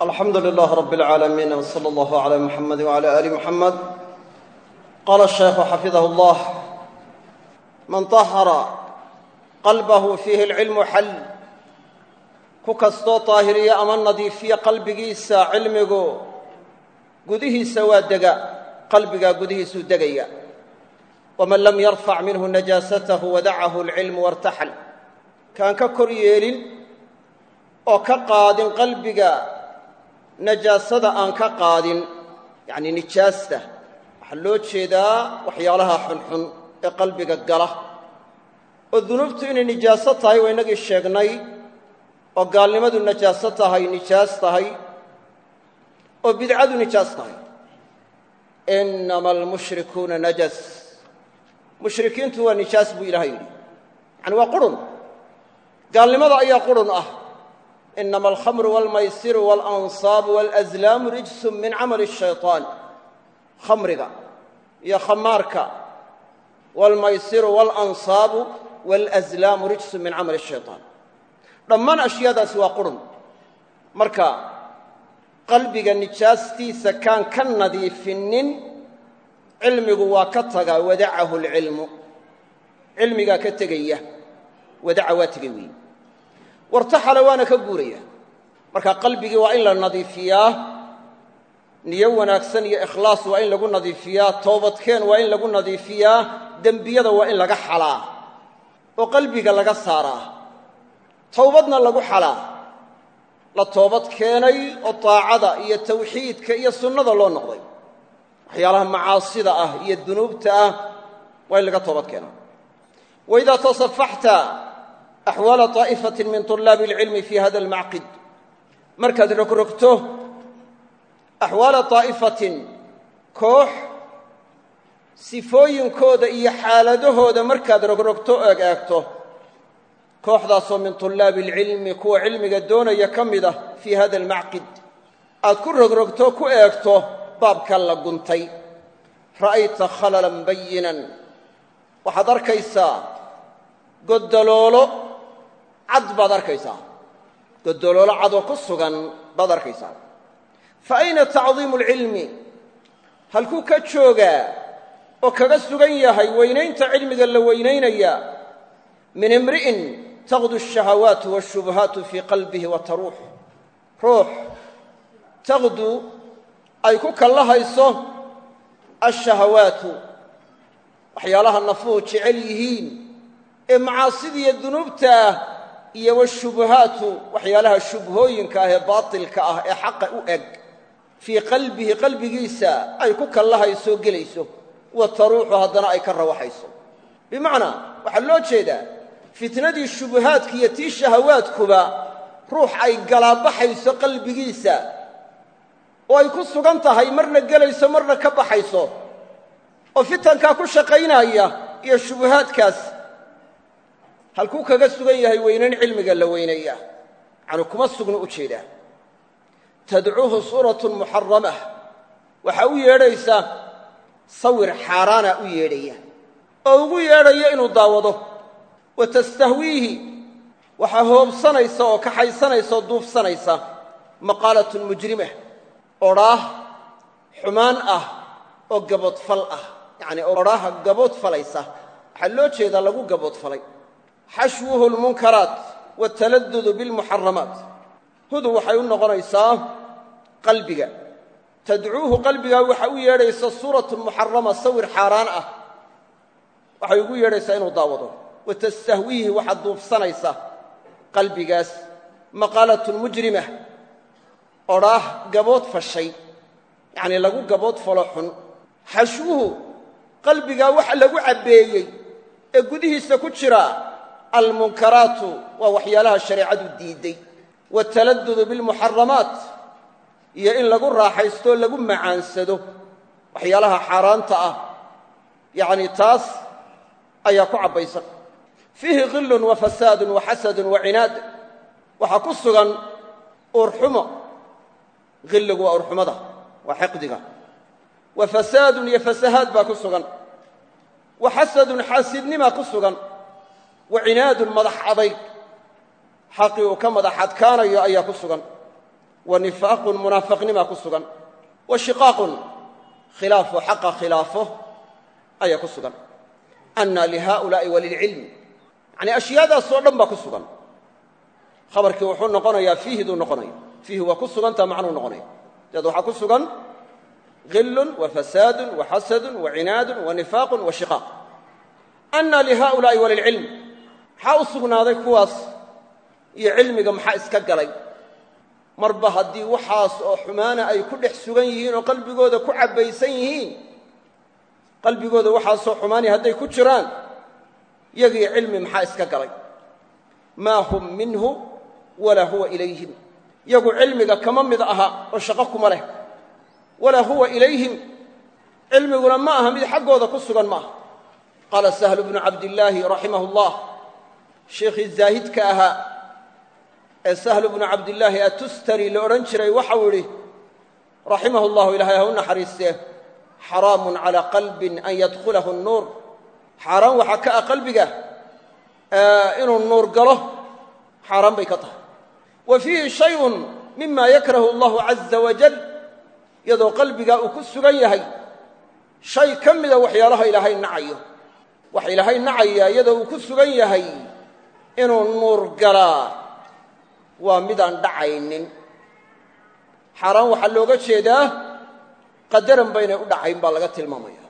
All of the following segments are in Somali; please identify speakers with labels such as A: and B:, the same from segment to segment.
A: alxamdu lilah rab اlcaalamiin wsala allahu cla muxamadi wcala ali muxamed qaala shaykhu xafidahu llah man طahara qalbahu fiihi اlcilmu xal ku kastoo daahiriya ama nadiifiya qalbigiisa cilmigu gudihiisa waa dega qalbigaa gudihiisuu degaya waman lam yarfac minhu najaasatahu wadacahu اlcilmu wartaxal kaan ka kor yeelin oo ka qaadin qalbiga najaasada aan ka qaadin yacnii nijaasta waxaa loo jeedaa waxyaalaha xunxun ee qalbiga gala. Oo dunuubtu inay nijaaso tahay waa inagii sheegnay oo gaalnimadu najaaso tahay nijaas tahay oo bidcadu nijaas tahay. Inama almushrikuuna najas. Mushrikiintu waa nijaas buu ilahay yidhi. Yacani waa qurun. Gaalnimada ayaa qurun ah inama alkhamru walmaysiru waalansaabu walazlaamu rijsun min camali shayطaan khamriga iyo khamaarka walmaysiru waalansaabu walazlaamu rijsun min camali shayطaan dhammaan ashyaadaasi waa qurun marka qalbiga nijaastiisa kaan ka nadiifinin cilmigu waa ka tagaa wadacahu lcilmu cilmigaa ka tegaya wadaca waa tegay weeye wartaxala waana ka guuraya. Marka qalbigii waa in la nadiifiyaa niyo wanaagsan iyo ikhlaas waa in lagu nadiifiyaa toobadkeen waa in lagu nadiifiyaa dembiyada waa in laga xalaa. Oo qalbiga laga saaraa. Towbadna lagu xalaa. La toobad keenay oo daacada iyo tawxiidka iyo sunnada loo noqday. Waxyaalaha macaasida ah iyo dunuubta ah waa in laga toobad keenaa waidaa tasafaxta axwaala طaa'ifatin min طulaabi اlcilmi fi hada almacqid markaad rogrogto axwaala طaa'ifatin koox sifooyinkooda iyo xaaladahooda markaad rogrogto o egeegto kooxdaasoo min طulaabi اlcilmi kuwa cilmiga doonaya ka mid ah fii hada almacqid aad ku rogrogto ku eegto baabka la guntay ra'ayta khalalan bayinan waxaad arkaysaa goddoloolo cad baad arkaysaa. Goddoloolo cadoo ku sugan baad arkaysaa. Fa ayna tacdiimu alcilmi? Halkuu ka joogaa oo kaga sugan yahay weynaynta cilmiga la weynaynaya min imri'in taqdu ashahawaatu waashubuhaatu fii qalbihi wa taruux. Ruux taqdu ay ku kallahayso ashahawaatu waxyaalaha nafuhu jecel yihiin ee macaasidiiyo dunuubta ah iyo washubuhaatu waxyaalaha shubhooyinka ah ee baatilka ah ee xaqa u eg fii qalbihi qalbigiisa ay ku kallahayso gelayso wa taruuxu haddana ay ka rawaxayso. Bimacnaa waxaa loo jeedaa fitnadii shubuhaadka iyo tii shahawaadkuba ruux ay galaabaxayso qalbigiisa oo ay ku sugan tahay marna gelayso marna ka baxayso oo fitankaa ku shaqaynaya iyo shubuhaadkaas halkuu kaga sugan yahay weynayn cilmiga la weynaya. Yacni kuma sugna u jeedaa tadcuuhu suuratun muxaramah waxaa u yeedhaysa sawir xaaraana u yeedhaya. Oo ugu yeedhaya inuu daawado. Wa tastahwiihi. Waxaa hoobsanaysa oo kaxaysanaysa oo duufsanaysa. Maqaalatun mujrimah. Odhaah xumaan ah oo gaboodfal ah. Yacnii odhaaha gaboodfalaysa waxaa loo jeedaa lagu gaboodfalay xashwuhu lmunkaraat wataladudu bilmuxaramaat. Hudu waxay u noqonaysaa qalbiga. Tadcuuhu qalbigaa waxa u yeedhaysa suuratu muxarama sawir xaaraan ah. Waxay ugu yeedhaysaa inuu daawado. Wa tastahwiihi waxaad duufsanaysa qalbigaas. Maqaalatun mujrimah odhaah gabood fashay. Yacnii lagu gabood falo xun. Xashwuhu qalbigaa waxa lagu cabbeeyey ee gudihiisa ku jira almunkaraatu waa waxyaalaha shareecadu diidday wataladudu bilmuxaramaat iyo in lagu raaxaystooo lagu macaansado waxyaalaha xaaraanta ah. Yacnii taas ayaa ku cabbaysan fiihi qilun wa fasaadun wa xasadun wa cinaad. Waxaa ku sugan uurxumo qilligu waa uurxumada waa xiqdiga wa iyo fasahaad baa ku sugan. Wa xasadun ku sugan wa cinaadun madax adayg xaqii uu ka madax adkaanayo ayaa ku sugan. Wa nifaaqun munaafaqnimaa ku sugan. Wa shiqaaqun khilaafo xaqa khilaafo ayaa ku sugan. Anna lihaa'ulaa'i walilcilmi yacnii ashyaadaasoo dhan baa ku sugan. Khabarkii wuxuu noqonayaa fiihiduu noqonaya fiihi waa ku sugantaa macnuu noqonaya. Daed waxaa ku sugan hillun wa fasaadun wa xasadun wa cinaadun wa nifaaqun wa shiqaaq. Anna lihaa'ulaa'i walilcilm maxaa u sugnaaday kuwaas? Iyo cilmiga maxaa iska galay? Marba haddii waxaas oo xumaana ay ku dhex sugan yihiin oo qalbigooda ku cabbaysan yihiin qalbigooda waxaasoo xumaani hadday ku jiraan yagii cilmi maxaa iska galay? Maa hum minhu walaa huwa ilayhim. Yagu cilmiga kama mid aha oo shaqo kuma leh. Walaa huwa ilayhim. Cilmiguna ma aha mid xaggooda ku sugan ma aha. Qaala sahlu bnu cabdillaahi raximah llah sheikhii zaahidka ahaa ee sahlu bnu cabdillaahi atustari la odhan jiray waxau idhi raximahu llahu ilahay ha u naxariistee xaraamun calaa qalbin an yadkhulahu nuur xaaraan waxaa ka ah qalbiga inuu nuur galo xaaraan bay ka tahay. Wa fiihi shayun mima yakrahu allahu caza wajal iyadoo qalbigaa uu ku sugan yahay shay ka mida waxyaalaha ilaahay nacayo. Waxa ilaahay nacaya iyadoo uu ku sugan yahay inuu nuur galaa waa midaan dhacaynin. Xaaraan waxaa looga jeedaa qadaran baynay u dhacayn baa laga tilmaamaya.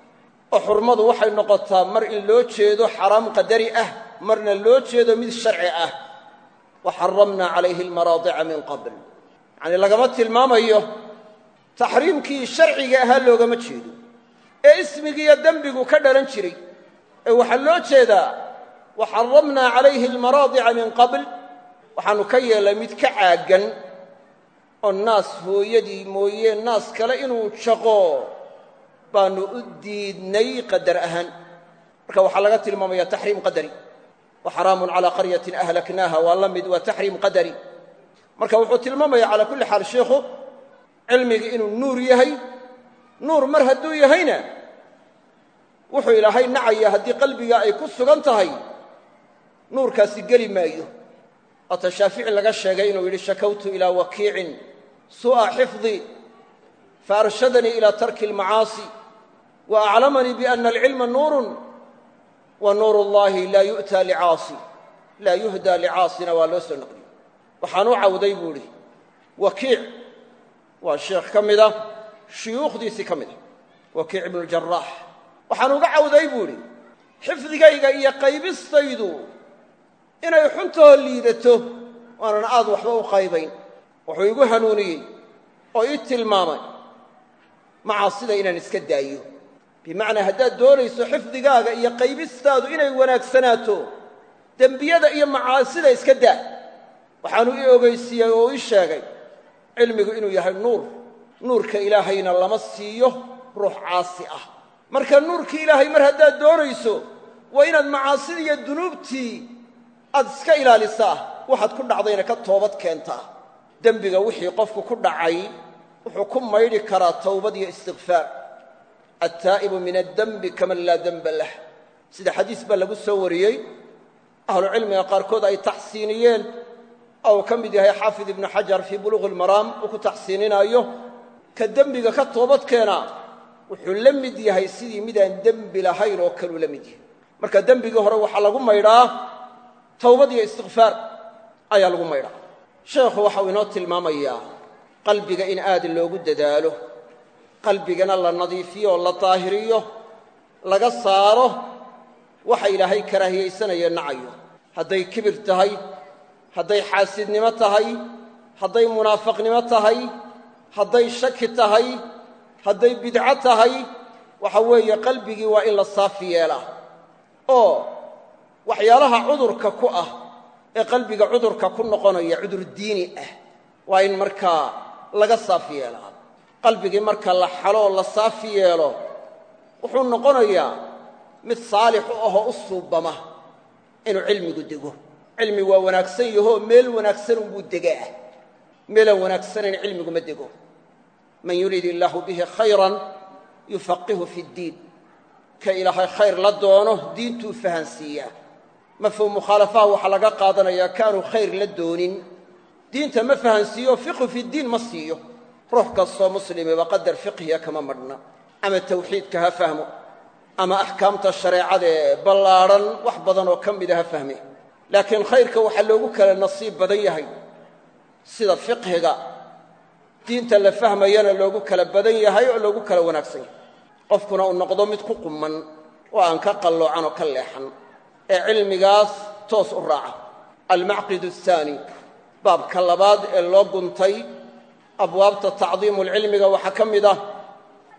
A: Oo xurmadu waxay noqotaa mar in loo jeedo xaraam qadari ah marna loo jeedo mid sharci ah. Wa xaramnaa calayhi almaraadica min qabl. Yacanii lagama tilmaamayo taxriimkii sharciga ahaa loogama jeedo. Ee ismigiiyo dembigu ka dhalan jiray. Ee waxaa loo jeedaa wa xaramnaa calayhi almaraadica min qabl waxaannu ka yeelnay mid ka caaggan oo naas hooyadii mooye naas kale inuu jaqo baannu u diidnay qadar ahaan marka waxaa laga tilmaamaya taxriim qadari wa xaraamun calaa qaryatin ahlaknaaha waa la mid waa taxriim qadari marka wuxuu tilmaamaya calaa kulli xaal sheikhu cilmigii inuu nuur yahay nuur mar hadduu yahayna wuxuu ilaahay nacaya haddii qalbiga ay ku sugan tahay nuurkaasi geli maayo. Waata shaafici laga sheegay inuu yidhi shakawtu ilaa wakiicin su'a xifdi faarshadanii ilaa tarki almacaasi wa aclamanii biana alcilma nuurun wa nuur ullaahi laa yu'taa licaasi laa yuhdaa licaasina waa loo soo noqliyey waxaan u cawday buu idhi wakiic waa sheekh ka mida shuyuukhdiisii ka mida wakiic ibnuljarax waxaan uga cawday buu idhi xifdigayga iyo qaybistaydu inay xuntoo liidato waanan aad waxba u qaybayn. Wuxuu igu hanuuniyey oo ii tilmaamay macaasida inaan iska daayo. Bimacnaa haddaad doonayso xifdigaaga iyo qaybistaadu inay wanaagsanaato dembiyada iyo macaasida iska daa. Waxaanu ii ogeysiiyey oo ii sheegay cilmigu inuu yahay nuur. Nuurka ilaahayna lama siiyo ruux caasi ah. Marka nuurkii ilaahay mar haddaad doonayso waa inaad macaasida iyo dunuubtii aad iska ilaalisaa waxaad ku dhacdayna ka toobad keentaa dembiga wixii qofku ku dhacay wuxuu ku maydhi karaa towbad iyo istikfaar attaa'ibu min addembi kaman laa demba lah. Sida xadiis baa lagu soo wariyey ahlucilmiga qaarkood ay taxsiiniyeen. Oo ka mid yahay xaafid ibnu xajar fii buluuqi ilmaraam uu ku taxsiininaayo ka dembiga ka toobad keenaa wuxuu la mid yahay sidii midaan dembi lahayn oo kaluu la mid yahay. Marka dembigii hore waxaa lagu maydhaa towbad iyo istikfaar ayaa lagu maydhaa sheekhu waxau inoo tilmaamayaa qalbiga in aad loogu dadaalo qalbigana la nadiifiyo la daahiriyo laga saaro waxa ilaahay karaahiyaysanaya nacayo. Hadday kibir tahay hadday xaasidnimo tahay hadday munaafaqnimo tahay hadday shaki tahay hadday bidco tahay waxa weeye qalbigii waa in la saafi yeelaa. Oo waxyaalaha cudurka ku ah ee qalbiga cudurka ku noqonaya cudur diini ah waa in markaa laga saafi yeelaa. Qalbigii marka la xaloo la saafi yeelo wuxuu noqonayaa mid saalix u ahoo u suubama inuu cilmigu dego. Cilmi waa wanaagsan yahoo meel wanaagsan unbuu degaa meelaan wanaagsanayn cilmigu ma dego. Man yurid illaahu bihi khayran yufaqihu fi ddiin ka ilaahay khayr la doono diintuu fahansiiyaa mafhuum mukhaalafaha waxaa laga qaadanayaa kaanu khayr la doonin. Diinta ma fahansiiyo fiqhu fi ddiin ma siiyo. Ruux kastoo muslimiba qadar fiqhiya kama madhna ama tawxiidka ha fahmo. Ama axkaamta shareecadaee ballaadhan wax badan oo ka mida ha fahme laakiin khayrka waxaa loogu kala nasiib badan yahay. Sida fiqhiga diinta la fahmayana loogu kala badan yahay oo loogu kala wanaagsan yahay. Qofkuna uu noqdo mid ku qumman oo aan ka qalloocan oo ka leexan ee cilmigaas toos u raaca. Almacqid ahaani baabka labaad ee loo guntay abwaabta tacdiimulcilmiga waxaa ka mid ah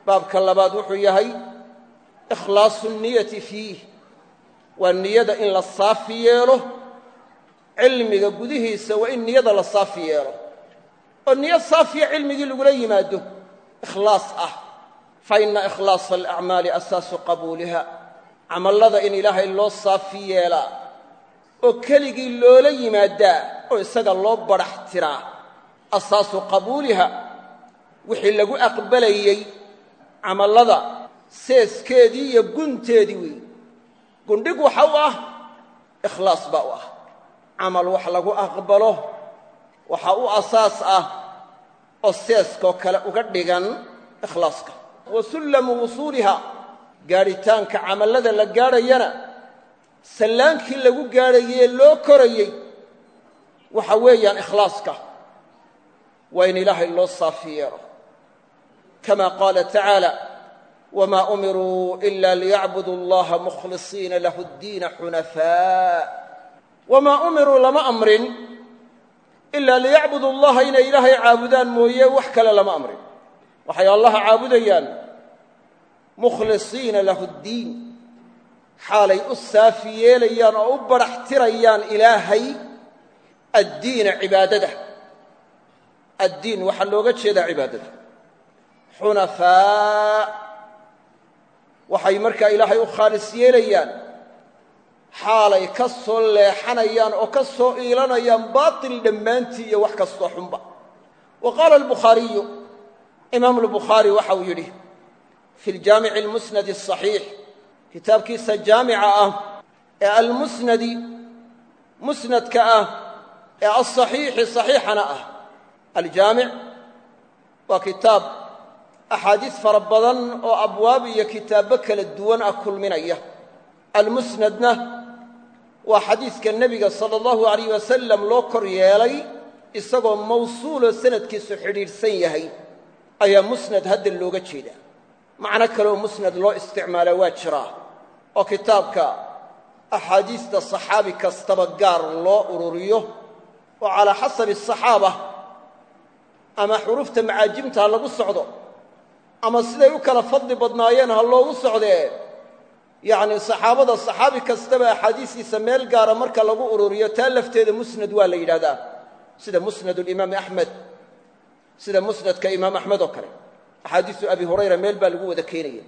A: baabka labaad wuxuu yahay ikhlaasu niyati fiih waa niyada in la saafi yeelo cilmiga gudihiisa waa in niyada la saafi yeelo. Oo niyo saafiya cilmigii lagula yimaado ikhlaas ah. Fa ina ikhlaasa asaasu qabuuliha camallada in ilaahay loo saafi yeelaa oo keligii loola yimaadaa oo isaga loo badhax tiraa asaasu qabuuliha wixii lagu aqbalayey camallada seeskeedii iyo gunteedii weeye gundhig waxa u ah ikhlaas baa u ah. Camal wax lagu aqbalo waxa u asaas ah oo seeskoo kale uga dhigan ikhlaaska. Wa sullamu wusuuliha gaadhitaanka camallada la gaadhayana sallaankii lagu gaadhayee loo korayey waxa weeyaan ikhlaaska waa in ilaahay loo saafi yeelo. Kama qaala tacaala wma umiruu ila liyacbuduu allaha mukhlisiina lahu ddiina xunafaa. Wamaa umiruu lama amrin ilaa liyacbudu allaha inay ilaahay caabudaan mooye wax kale lama amrin. Waxay allaha caabudayaan mukhlisiina lahu ddiin xaalay u saafi yeelayaan oo u badhax tirayaan ilaahay addiina cibaadada addiin waxaa looga jeedaa cibaadada xunafaa waxay markaa ilaahay u khaalis yeelayaan xaalay ka soo leexanayaan oo ka soo iilanayaan baatil dhammaantii iyo wax kastoo xunba wa qaala albukhaariyu imaamu albukhaari waxa uu yidhi fi ljaamici almusnadi asaxiix kitaabkiisa jaamica ah ee almusnadi musnadka ah ee alsaxiixi saxiixana ah. Aljaamic waa kitaab axaadiis fara badan oo abwaab iyo kitaabbo kala duwan ah kulminaya. Almusnadna waa xadiiska nebiga sala allahu alayh wasalam loo kor yeelay isagoo mawsuuloo sanadkiisu xidhiidhsan yahay. Ayaa musnad hadda looga jeedaa macno kaleoo musnad loo isticmaalaa waa jiraa oo kitaabka axaadiista saxaabi kastaba gaar loo ururiyo oo calaa xasabi asaxaaba ama xurufta macaajimta ha lagu socdo ama siday u kala fadli badnaayeen ha loogu socdee yacni saxaabada saxaabi kastaba axaadiistiisa meel gaara marka lagu ururiyo taa lafteeda musnad waa la yidhahdaa sida musnad alimaami axmed sida musnadka imaam axmed oo kale axaadiisu abi hurayra meel baa lagu wada keenaya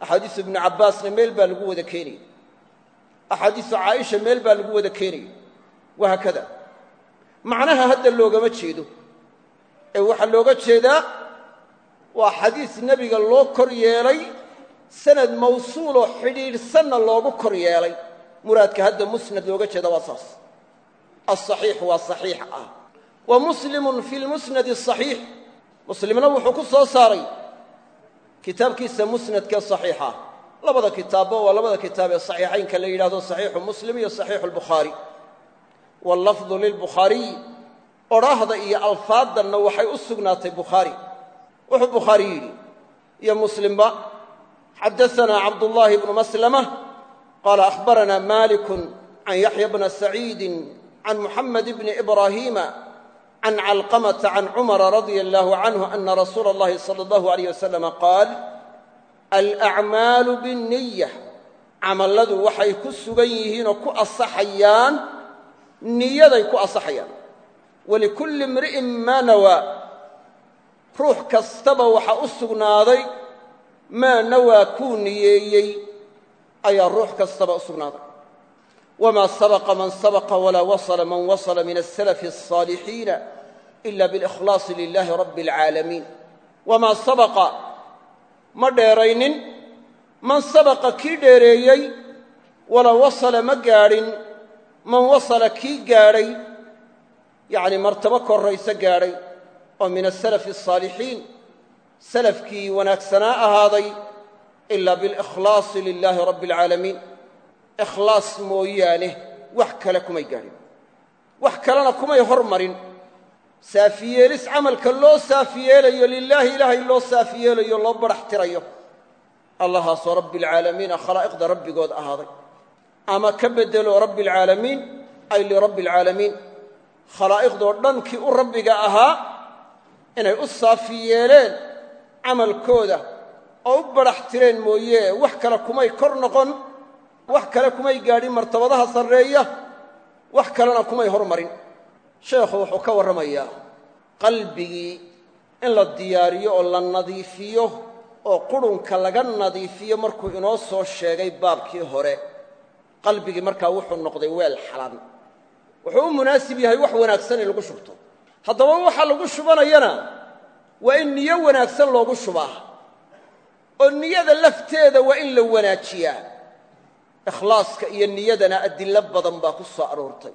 A: axaadiisu ibnu cabbaasna meel baa lagu wada keenaya axaadiisu caaisha meel baa lagu wada keenaya wahaakada macnaha hadda loogama jeedo. Ee waxaa looga jeedaa waa xadiis nebiga loo kor yeelay sanad mawsuuloo xidhiidhsanna loogu kor yeelay. Muraadka hadda musnad looga jeeda waa saas. Alsaxiix waa saxiix ah. Wa muslimun fi lmusnadi asaxiix muslimna wuxuu ku soo saaray kitaabkiisa musnadka saxiixa. Labada kitaabba waa labada kitaab ee saxiixaynka la yidhahdo saxiixu muslim iyo saxiixu albukhaari wallafdu lilbukhaariy odhaahda iyo alfaaddanna waxay u sugnaatay bukhaari wuxuu bukhaari yidhi iyo muslimba xadaanaa cabdullaahi bnu maslama qaala akhbarana malikun can yaxya bna saciidin can muxamed bni ibraahiima can calqamata can cumara radia allahu canhu ana rasuula اllahi salى allahu alayh wasalama qaal alacmaalu binniya camalladu waxay ku sugan yihiinoo ku asaxayaan niyaday ku asaxayaan walikulli imri'in maa nawaa ruux kastaba waxaa u sugnaaday maa nawaa kuu niyeeyey ayaa ruux kastaba u sugnaaday wamaa sabaqa man sabaqa walaa wasala man wasala min asalafi alsaalixiina ila bilikhlaasi lilahi rabbi alcaalamiin wamaa sabaqa ma dheeraynin man sabaqa kii dheereeyey walaa wasala ma gaadhin man wasala kii gaadhay yacni martabo korrayso gaadhay oo min asalafi asaalixiin salafkii wanaagsanaa ahaaday ilaa bilikhlaasi lilaahi rabbi alcaalamiin ikhlaas mooyaane wax kale kumay gaadhin. Wax kalena kumay hormarin. Saafiyeelis camalka loo saafiyeelayo lilaahi ilaahay loo saafiyeelayo loo badhax tirayo. Allahaasoo rabbi alcaalamiina khalaa'iqda rabbigood ahaaday. Ama ka beddelo rabbi alcaalamiin ay lirabbi alcaalamiin khalaa'iqdoo dhankii u rabbiga ahaa inay u saafi yeeleen camalkooda oo u badhax tireen mooye wax kale kumay kor noqon wax kale kumay gaadhin martabadaha sarreeya wax kalena kumay hormarin sheekhu wuxuu ka warramayaa qalbigii in la diyaariyo oo la nadiifiyo oo qurunka laga nadiifiyo markuu inoo soo sheegay baabkii hore. Qalbigii markaa wuxuu noqday weel xalan wuxuu u munaasib yahay wax wanaagsan in lagu shubto. Haddaba waxa lagu shubanayana waa in niyo wanaagsan loogu shubaa. Oo niyada lafteeda waa in la wanaajiyaa ikhlaaska iyo niyadana adillo badan baa ku soo aroortay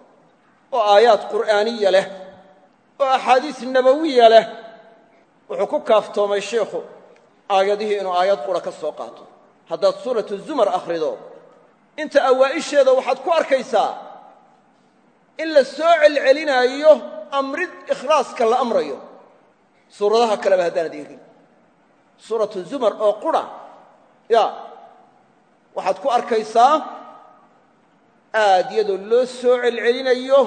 A: oo aayaad qur'aaniya leh oo axaadiis nabawiya leh wuxuu ku kaaftoomay sheikhu aayadihii inuu aayad qura ka soo qaato. Haddaad suuratu zumar akhrido inta awaa'isheeda waxaad ku arkaysaa in la soo celcelinaayo amrid ikhlaaska la amrayo. Suuradaha kaleba haddaanad eegin suuratu zumar oo qura ya waxaad ku arkaysaa aad iyadoo loo soo celcelinayo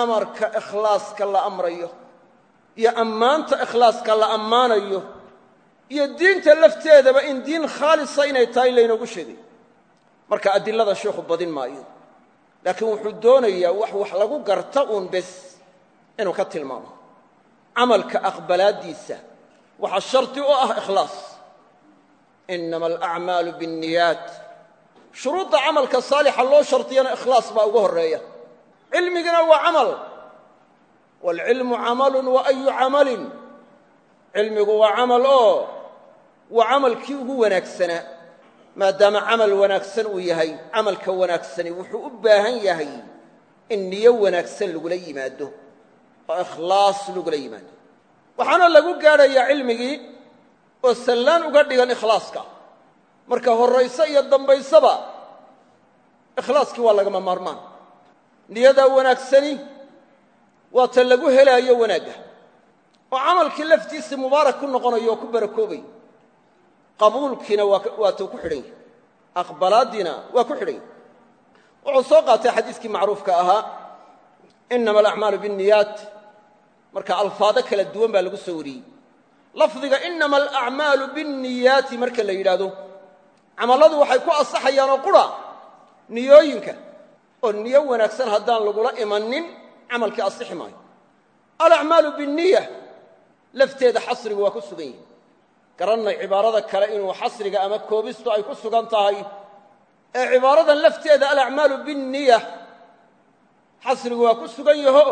A: amarka ikhlaaska la amrayo iyo ammaanta ikhlaaska la ammaanayo iyo diinta lafteedaba in diin khaalisa inay tahay laynoogu sheegay. Marka adilada sheikhu badin maayo laakiin wuxuu doonayaa wax wax lagu garta uun bes inuu ka tilmaamo. Camalka aqbalaaddiisa waxaa shardi u ah ikhlaas. Inama alacmaalu biاnniyaat shuruudda camalka saalixa loo shardiyana ikhlaas baa ugu horreeya. Cilmigina waa camal. Waalcilmu camalun wa ayu camalin? Cilmigu waa camal oo waa camalkii ugu wanaagsanaa maadaama camal wanaagsan uu yahay camalka wanaagsani wuxuu u baahan yahay in niyo wanaagsan lagula yimaado oo ikhlaas lagula yimaado. Waxaana lagu gaadhayaa cilmigii oo sallaan uga dhigan ikhlaaska marka horrayso iyo dambaysaba ikhlaaskii waa lagama maarmaan. Niyadaa wanaagsani waa ta lagu helaayo wanaagga. Oo camalkii laftiisii mubaarak ku noqonayo oo ku barakoobay qabuulkiina waa tuu ku xidhan yahy aqbalaaddiina waa ku xidhan yahy wuxuu soo qaatay xadiiskii macruufka ahaa inama alacmaalu biاnniyaat marka alfaado kala duwan baa lagu soo wariyey. Lafdiga inama alacmaalu biاnniyaati marka la yidhaahdo camalladu waxay ku asaxayaan oo qura niyooyinka oo niyo wanaagsan haddaan lagula imanin camalkii asixi maayo. Alacmaalu biاnniya lafteeda xasrigu waa ku sugan yihi garannay cibaarada kale inuu xasriga ama koobistu ay ku sugan tahay. Ee cibaaradan lafteeda alacmaalu biاnniya xasrigu waa ku sugan yaho.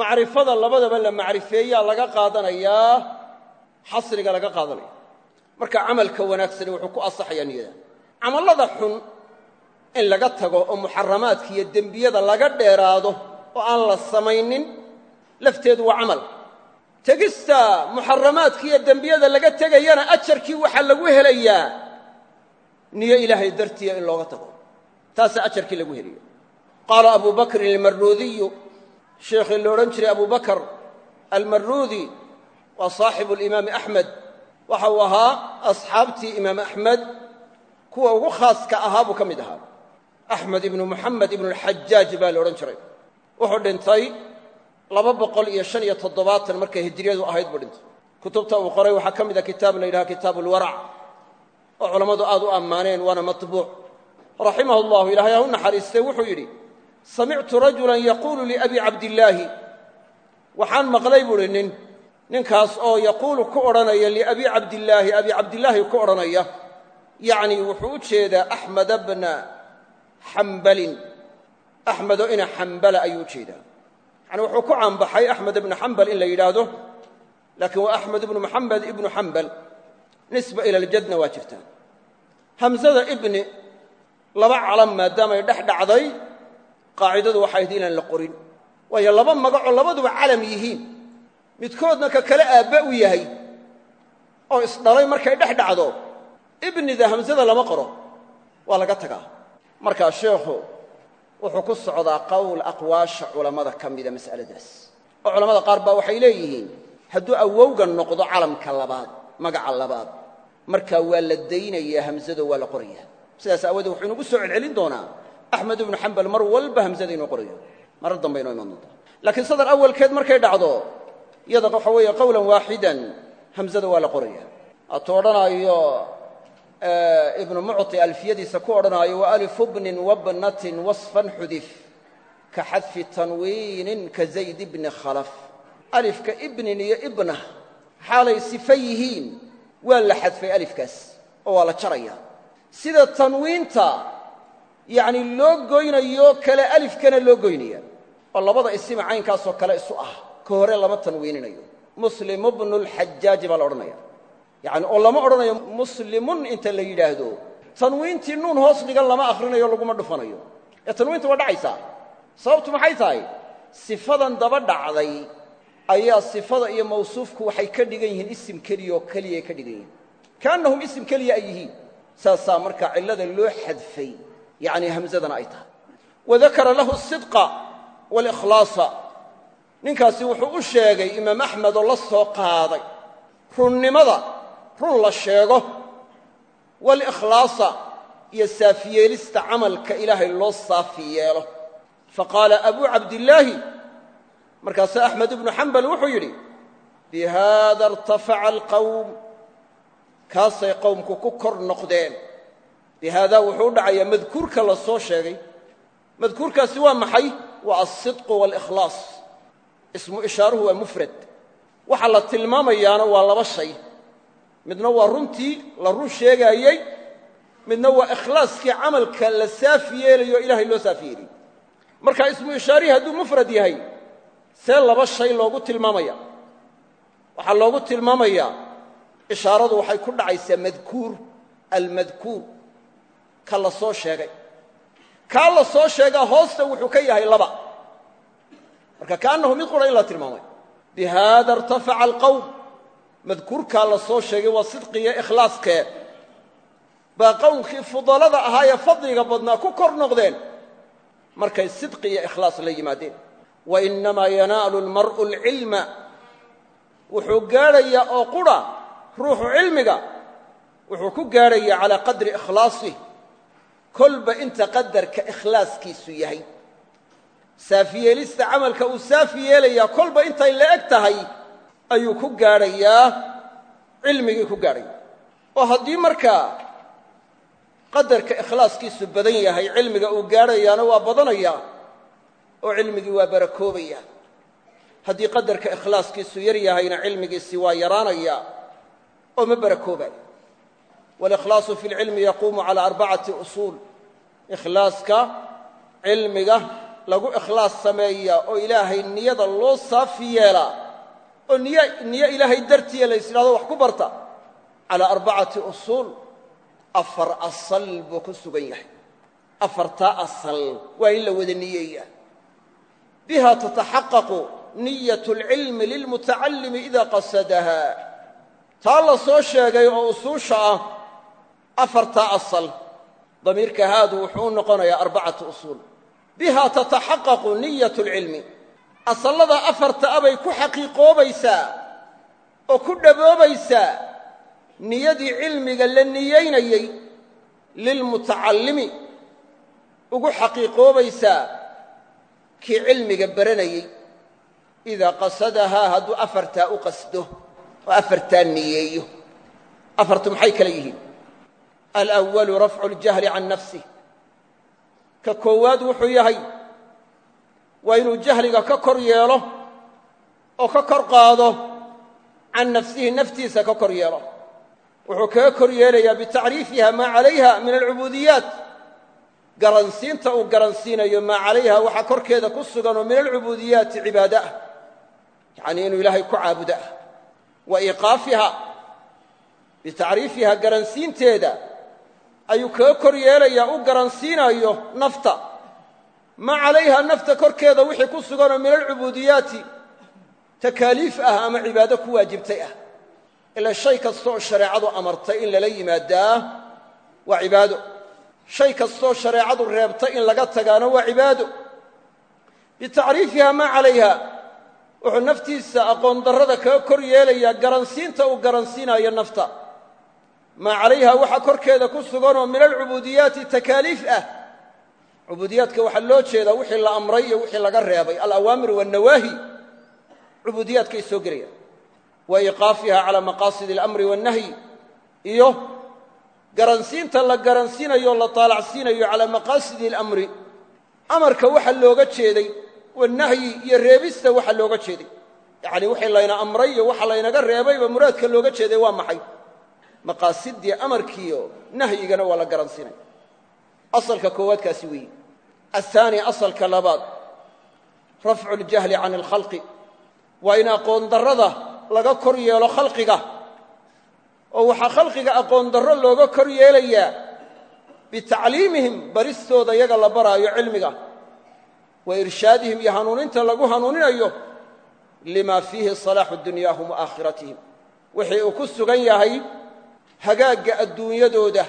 A: Macrifada labadaba la macrifeeyaa laga qaadanayaa xasriga laga qaadanaya marka camalka wanaagsani wuxuu ku asaxayaa niyada. Camallada xun in laga tago oo muxaramaadka iyo dembiyada laga dheeraado oo aan la samaynin lafteedu waa camal. Tegista muxaramaadka iyo dembiyada laga tegayana ajarkii waxaa lagu helayaa niyo ilaahay dartiya in looga tago. Taasaa ajarkii lagu helaya qaala abu bakrin almaruudiyu sheekhii la odhan jiray abu bakr almaruudi waa saaxibu alimaami axmed waxa uu ahaa asxaabtii imaam axmed kuwa ugu khaaska ahaa buu ka mid ahaa. Axmed ibnu muxamed ibnu alxajaaj baa la odhan jiray. Wuxuu dhintay laba boqol iyo shan iyo toddobaatan markay hijriyadu ahayd buu dhintay. Kutubta uu qoray waxaa ka mid a kitaab la yidhaha kitaabu ulwarac oo culammadu aad u ammaaneen waana matbuuc. Raximahu llahu ilaahay ha u naxariistay wuxuu yidhi samictu rajulan yaquulu liabi cabdillaahi. Waxaan maqlay buuhi nin ninkaas oo yaquulu ku odhanaya liabi cabdillaahi abi cabdillaahi ku odhanaya yacnii wuxuu u jeedaa axmeda bna xambalin axmedo ina xambala ayuu u jeedaa. Yani wuxuu ku caanbaxay axmed ibnu xambal in la yidhaahdo laakiin waa axmed ibnu maxamed ibnu xambal nisba ila aljadna waa jirtaa. Hamsada ibni laba calam maadaamay dhex dhacday qaacidadu waxay ahayd inaan la qorin. Waayo laba magacoo labaduba calam yihiin midkoodna ka kale aabba u yahay oo isdhalay markay dhex dhacdo ibnida hamsada lama qoro waa laga tagaa. Markaa sheekhu wuxuu ku socdaa qowl aqwaasha culammada ka mida mas'aladaas. Oo culamada qaar baa waxay leeyihiin hadduu awowga noqdo calamka labaad magaca labaad markaa waa la daynayaa hamsado waa la qoraya. Sidaas aawoodee wuxuu inugu soo celcelin doonaa axmed ibnu xambal mar walba hamsada inuu qorayo. Marar dambe inoo iman doonta laakiin sadar awalkeed markay dhacdo iyada waxa weeye qowlan waaxidan hamsada waa la qoraya. Hatuu odhanaayo ibnu mucطi alfiyadiisa ku odhanaayo waalifu bnin wabnatin wasfan xudif ka xadfi tanwiinin ka zayd bni khalaf. Alifka ibnin iyo ibnah xaalay sifa yihiin waa la xadfay alifkaas oo waa la jaraya. Sida tanwiinta yacni loo goynayo kale alifkana loo goynaya oo labada isima caynkaasoo kale isu ah ka hore lama tanwiininayo. Muslimu bnu lxajaaji baa la odhanaya. Yani oo lama odhanayo muslimun inta la yidhaahdo. Tanwiintii nuun hoos dhigan lama akhrinayo laguma dhufanayo. Ee tanwiinta waa dhacaysaa sababtu maxay tahay? Sifadan daba dhacday ayaa sifada iyo mawsuufku waxay ka dhigan yihiin isim keliya oo keliya ay ka dhigan yihiin. Kaannahum isim keliya ay yihiin. Saasaa markaa cillada loo xadfay yacni hamsadana ay tahay. Wadakara lahu asidqa walikhlaasa ninkaasi wuxuu u sheegay imaam axmed oo la soo qaaday runnimada run la sheego. Walikhlaasa iyo saafiyeelista camalka ilaahay loo saafi yeelo faqaala abuu cabdillaahi markaase axmed ibnu xambal wuxuu yidhi bihaada irtafaca alqawm. Kaasay qowmku ku kor noqdeen. Bihaadaa wuxuu u dhacayaa madkuurka la soo sheegay. Madkuurkaasi waa maxay? Waa alsidqu waalikhlaas ismu ishaaruhu waa mufrad. Waxa la tilmaamayaana waa laba shay. Midna waa runtii la run sheegaayey midna waa ikhlaaskii camalka la saafi yeelayo ilaahay loo saafi yeelay marka ismu ishaarihi hadduu mufrad yahay see laba shay loogu tilmaamaya. Waxaa loogu tilmaamayaa ishaaradu waxay ku dhacaysaa madkuur almadkuur. Ka la soo sheegay. Kaa la soo sheegaa hoosta wuxuu ka yahay laba marka kaannahu mid qura in la tilmaamay. Bihaada irtafaca alqowm madkuurkaa la soo sheegay waa sidqiga ikhlaaskee baa qowmkii fudalada ahaa ee fadliga badnaa ku kor noqdeen. Markay sidqi iyo ikhlaas la yimaadeen. Wa innamaa yanaalu almar'u alcilma. Wuxuu gaadhayaa oo qura ruuxu cilmiga. Wuxuu ku gaadhayaa calaa qadri ikhlaasih kolba inta qadarka ikhlaaskiisu yahay saafiyeelista camalka uu saafi yeelayaa kolba intay la eg tahay ayuu ku gaadhayaa cilmigii ku gaadhaya. Oo haddii markaa qadarka ikhlaaskiisu badan yahay cilmiga uu gaadhayaana waa badanaya oo cilmigii waa barakoobaya. Haddii qadarka ikhlaaskiisu yar yahayna cilmigiisi waa yaraanaya oo ma barakoobayo walikhlaasu fi lcilmi yaquumu calaa arbacati usuul. Ikhlaaska cilmiga lagu ikhlaas sameeyaa oo ilaahay niyada loo saafi yeelaa oo niy niyo ilaahay dartiya lays idhahdo wax ku barta calaa arbacati usuul afar asal buu ku sugan yahay. Afartaa asal waa in la wada niyeeya. Biha tataxaqaqu niyat اlcilmi lilmutacallimi ida qasadaha. Taa soo sheegay oo usuusha ah asal damiirka haadu wuxuu noqonayaa arbacatu usuul bihaa tataxaqaqu niyat lcilmi asallada afarta a bay ku xaqiiqoobaysaa oo ku dhaboobaysaa niyadii cilmiga la niyeynayey lilmutacallimi ugu xaqiiqoobaysaa kii cilmiga baranayey idaa qasadahaa hadduu afartaa u qasdo oo afartaa niyeeyo. Afartu maxay kale yihiin? Alwalu rafcu ljahli can nafsih ka koowaad wuxuu yahay waa inuu jahliga ka kor yeelo oo ka kor qaado can nafsihi naftiisa ka kor yeelo. Wuxuu kaga kor yeelayaa bitacriifiha maa calayha min alcubuudiyaat. Garansiinta uu garansiinayo maa calayha waxa korkeeda ku sugan oo min alcubuudiyaati cibaado ah. Yacnii inuu ilaahay ku caabudo ah. Wa iiqaafiha bitacriifiha garansiinteeda ayuu kaga kor yeelayaa u garansiinayo nafta. Maa calayha nafta korkeeda wixii ku suganoo min alcubuudiyaati takaaliif ah ama cibaado ku waajibtay ah. Ila shay kasta oo shareecadu amartay in lala yimaadaa waa cibaado. Shay kastaoo shareecadu reebtay in laga tagaana waa cibaado. Bitacriifiha maa calayha. Wuxuu naftiisa aqoon darrada kaga kor yeelayaa garansiinta uu garansiinayo nafta maa calayha waxa korkeeda ku suganoo min alcubuudiyaati takaaliif ah. Cubuudiyaadka waxaa loo jeedaa wixii la amray iyo wixii laga reebay alawaamir waannawaahi cubuudiyaadkay soo gelayaan. Wa iqaafiha calaa maqaasidi alamri waannahyi iyo garansiinta la garansiinayo o la taalacsiinayo calaa maqaasidi alamri. Amarka waxa looga jeeday wanahyi iyo reebista waxa looga jeeday. Yacni wixii layna amray iyo waxa laynaga reebayba muraadka looga jeeday waa maxay maqaasidii amarkiiyo nahyigana waa la garansiinaya asalka koowaad kaasi weeyi ahaani asalka labaad rafcu اljahli can اlkhalqi waa in aqoon darrada laga kor yeelo khalqiga. Oo waxaa khalqiga aqoon darro looga kor yeelayaa bitacliimihim baristooda yaga la baraayo cilmiga. Wa irshaadihim iyo hanuuninta lagu hanuuninayo lima fiihi salaaxu dunyaahum wa aakhiratihim wixii uu ku sugan yahay hagaagga adduunyadooda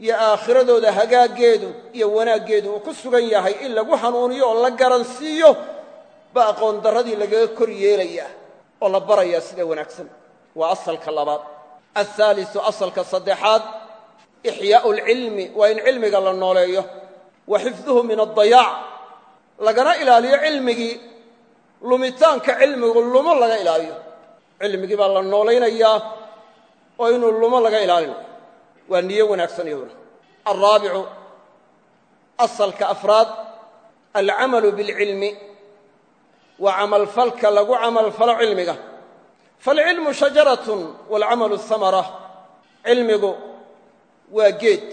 A: iyo aakhiradooda hagaaggeedu iyo wanaaggeedu uu ku sugan yahay in lagu hanuuniyo oo la garansiiyo ba aqoon darradii lagaga kor yeelayaa oo la barayaa sida wanaagsan. Waa asalka labaad. Ahaalisu asalka saddexaad ixyaau alcilmi waa in cilmiga la nooleeyo. Wa xifduhu min addayaac lagana ilaaliyo cilmigii lumitaanka cilmigu lumo laga ilaaliyo. Cilmigii baa la noolaynayaa oo inuu lumo laga ilaalinayo waa niyo wanaagsan iyaduna alraabicu asalka afraad alcamalu biاlcilmi waa camalfalka lagu camalfalo cilmiga. Falcilmu shajaratun waalcamalu hamara cilmigu waa geed.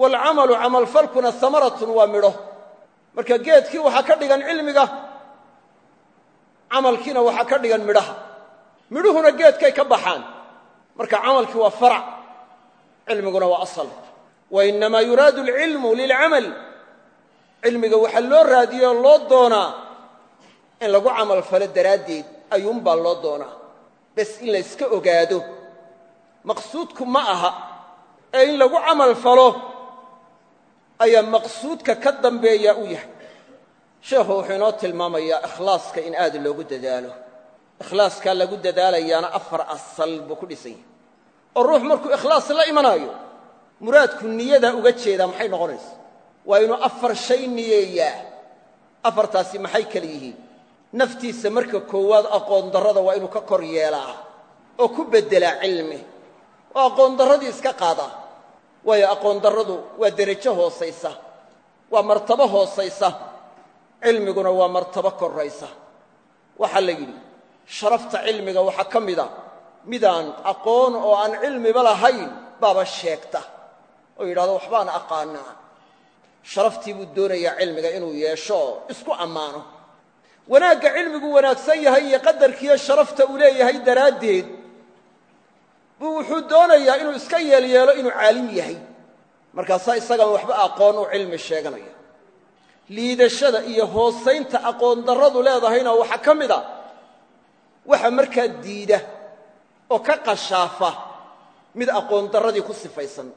A: Waalcamalu camalfalkuna hamaratun waa midho. Marka geedkii waxaa ka dhigan cilmiga camalkiina waxaa ka dhigan midhaha. Midhuhuna geedkay ka baxaan marka camalkii waa farac cilmiguna waa asal. Wa innamaa yuraadu alcilmu lilcamal cilmiga waxaa loo raadiye oo loo doonaa in lagu camal falo daraaddeed ayuunbaa loo doonaa. Bes in la yska ogaado maqsuudku ma aha. Ee in lagu camal falo ayaa maqsuudka ka dambeeya u yahay. Sheekhu wuxuu inoo tilmaamayaa ikhlaaska in aad loogu dadaalo ikhlaaskaa lagu dadaalayaana afar asal buu ku dhisan yahay. oo ruux markuu ikhlaas la imanaayo muraadku niyadaa uga jeedaa maxay noqonaysa? Waa inuu afar shay niyeeyaa. Afartaasi maxay kala yihiin? Naftiisa marka koowaad aqoon darrada waa inuu ka kor yeelaa oo ku beddelaa cilmi. Oo aqoon darradii iska qaadaa. Waayo aqoon darradu waa derajo hoosaysa waa martabo hoosaysa. Cilmiguna waa martabo korraysa waxaa la yidhi sharafta cilmiga waxaa ka mida midaan aqoon oo aan cilmiba lahayn baaba sheegta. Oo yidhahdo waxbaan aqaanaa. Sharaftii buu doonayaa cilmiga inuu yeesho isku ammaano. Wanaagga cilmigu wanaagsan yahay iyo qadarkiiyo sharafta uu leeyahay daraaddeed buu wuxuu doonayaa inuu iska yeelyeelo inuu caalim yahay. Markaasaa isagaan waxba aqoon uu cilmi sheeganaya. Liidashada iyo hoosaynta aqoon darradu leedahayna waxaa ka mid a waxa markaa diida oo ka qashaafa mid aqoon darradii ku sifaysan.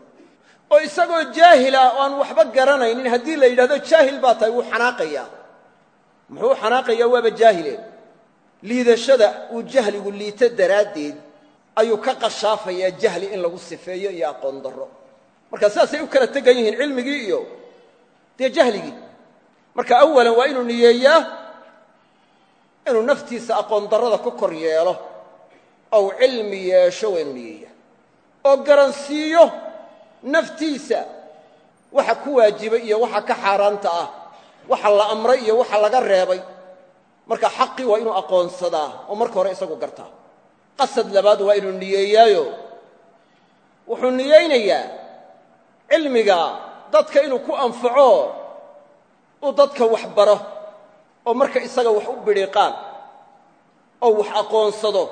A: Oo isagoo jaahil ah oo aan waxba garanaynin haddii la yidhahdo jaahil baa tahay wuu xanaaqayaa. Muxuu xanaaqayaa? Waaba jaahile. Liidashada uu jahligu liito daraaddeed ayuu ka qashaafayaa jahli in lagu sifeeyo iyo aqoon darro. Marka sidaasay u kala tegan yihiin cilmigii iyo dee jahligii. Marka awalan waa inuu niyeeyaa inuu naftiisa aqoon darrada ku kor yeelo ou cilmi yeesho niyeeyaa oo garansiiyo naftiisa waxa ku waajibay iyo waxa ka xaaraanta ah waxa la amray iyo waxa laga reebay. Marka xaqii waa inuu aqoonsadaa oo marka hore isagu gartaa. Qasad labaad waa inuu niyeeyaayo wuxuu niyeynayaa cilmiga dadka inuu ku anfaco uu dadka wax baro oo marka isaga wax u bidhiiqaan oo wax aqoonsado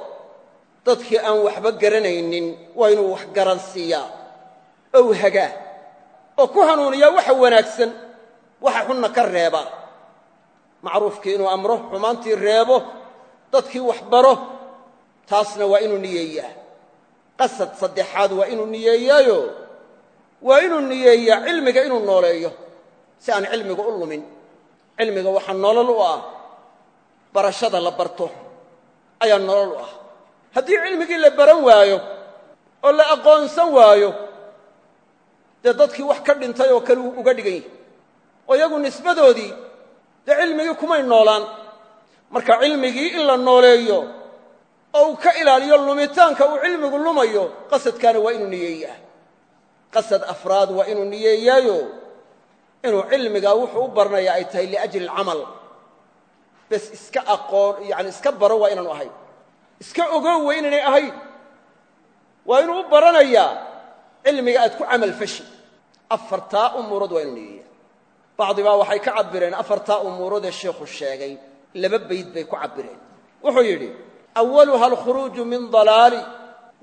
A: dadkii aan waxba garanaynin waa inuu wax garansiiyaa ou hagaa oo ku hanuuniyaa waxa wanaagsan waxa xunna ka reeba. Macruufkii inuu amro xumaantii reebo dadkii wax baro taasna waa inuu niyeeyaa. Qasad saddexaad waa inuu niyeeyaayo waa inuu niyeeyaa cilmiga inuu nooleeyo si aan cilmiga u lumin cilmiga waxaa nolol u ah barashada la barto ayaa nolol u ah. Haddii cilmigii la baran waayo oo la aqoonsan waayo dee dadkii wax ka dhintay oo kale uga dhigan yahi oo iyagu nisbadoodii dee cilmigii kumay noolaan. Marka cilmigii in la nooleeyo oo uu ka ilaaliyo lumitaanka uu cilmigu lumayo qasadkaana waa inuu niyeeyaa qasad afraad waa inuu niyeeyaayo inuu cilmigaa wuxuu u baranaya ay tahay liajli alcamal. Bes iska aqoon yani iska baro waa inaanu ahayn. Iska ogow waa inaynay ahayn. Waa inuu u baranayaa cilmiga aad ku camal fashi. Afartaa umuurood waa inuu niyeeyaa bacdibaa waxay ka cabireen afartaa umuuroodee sheikhu sheegay laba bayd bay ku cabireen wuxuu yidhi awaluha alkhuruuju min dalaali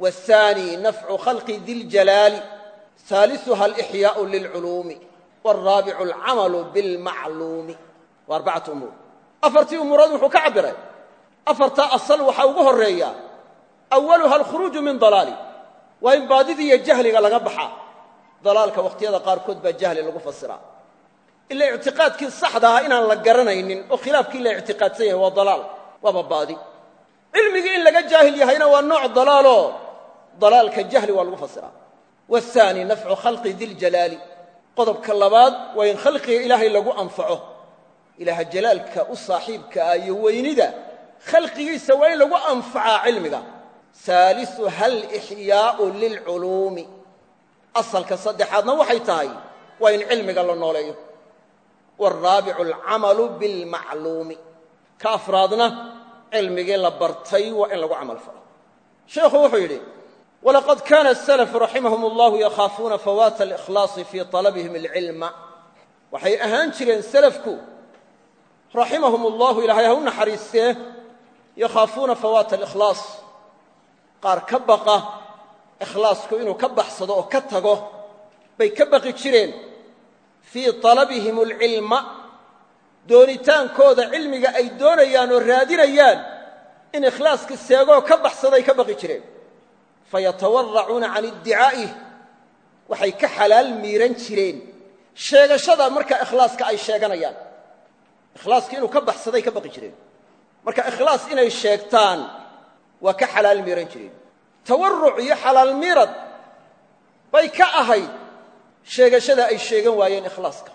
A: waاhaani nafcu khalqi di ljalaali aalisuha alixyaau lilculuumi wاlraabicu alcamalu bilmacluumi waa arbacatu umuur afartii umuurood wuxuu ka cabiray afartaa asal waxaa ugu horreeya awaluha alkhuruuju min dalaali waa in baadidii iyo jahliga laga baxaa dalaalka wakhtiyada qaarkood baa jahli lagu fasiraa ila ictiqaadkii saxda ahaa inaan la garanaynin oo khilaafkii la ictiqaadsan yahay waa dalaal waaba baadi cilmigii in laga jaahil yahayna waa nooc dalaaloo dalaalka jahli waa lagu fasiraa wahaani nafcu khalqi diljalaali qodobka labaad waa in khalqiga ilaahay lagu anfaco. Ilaaha jalaalka u saaxiibka ah iyo weynida khalqigiisa waa in lagu anfacaa cilmiga. Aalisuha alixyaau lilculuumi. Asalka saddexaadna waxay tahay waa in cilmiga la nooleeyo. Waalraabicu alcamalu bilmacluumi ka afraadna cilmigii la bartay waa in lagu camal falo. Sheikhu wuxuu yidhi walaqad kaana asalafu raximahum allahu yakhaafuuna fawaata alikhlaasi fii talabihim alcilma waxay ahaan jireen salafku raximahum allahu ilaahay ha u naxariistee yakhaafuuna fawaata alikhlaas qaar ka baqa ikhlaasku inuu ka baxsado oo ka tago bay ka baqi jireen fii talabihim alcilma doonitaankooda cilmiga ay doonayaan oo raadinayaan in ikhlaaska seegoo ka baxsaday ka baqi jireen fayatawaracuuna can iddicaa'ih waxay ka xalaal miiran jireen. Sheegashada marka ikhlaaska ay sheeganayaan. Ikhlaaska inuu ka baxsaday ka baqi jireen. Marka ikhlaas inay sheegtaan waa ka xalaal miiran jireen. Tawaruc iyo xalaal miirad bay ka ahayd. Sheegashada ay sheegan waayeen ikhlaaska.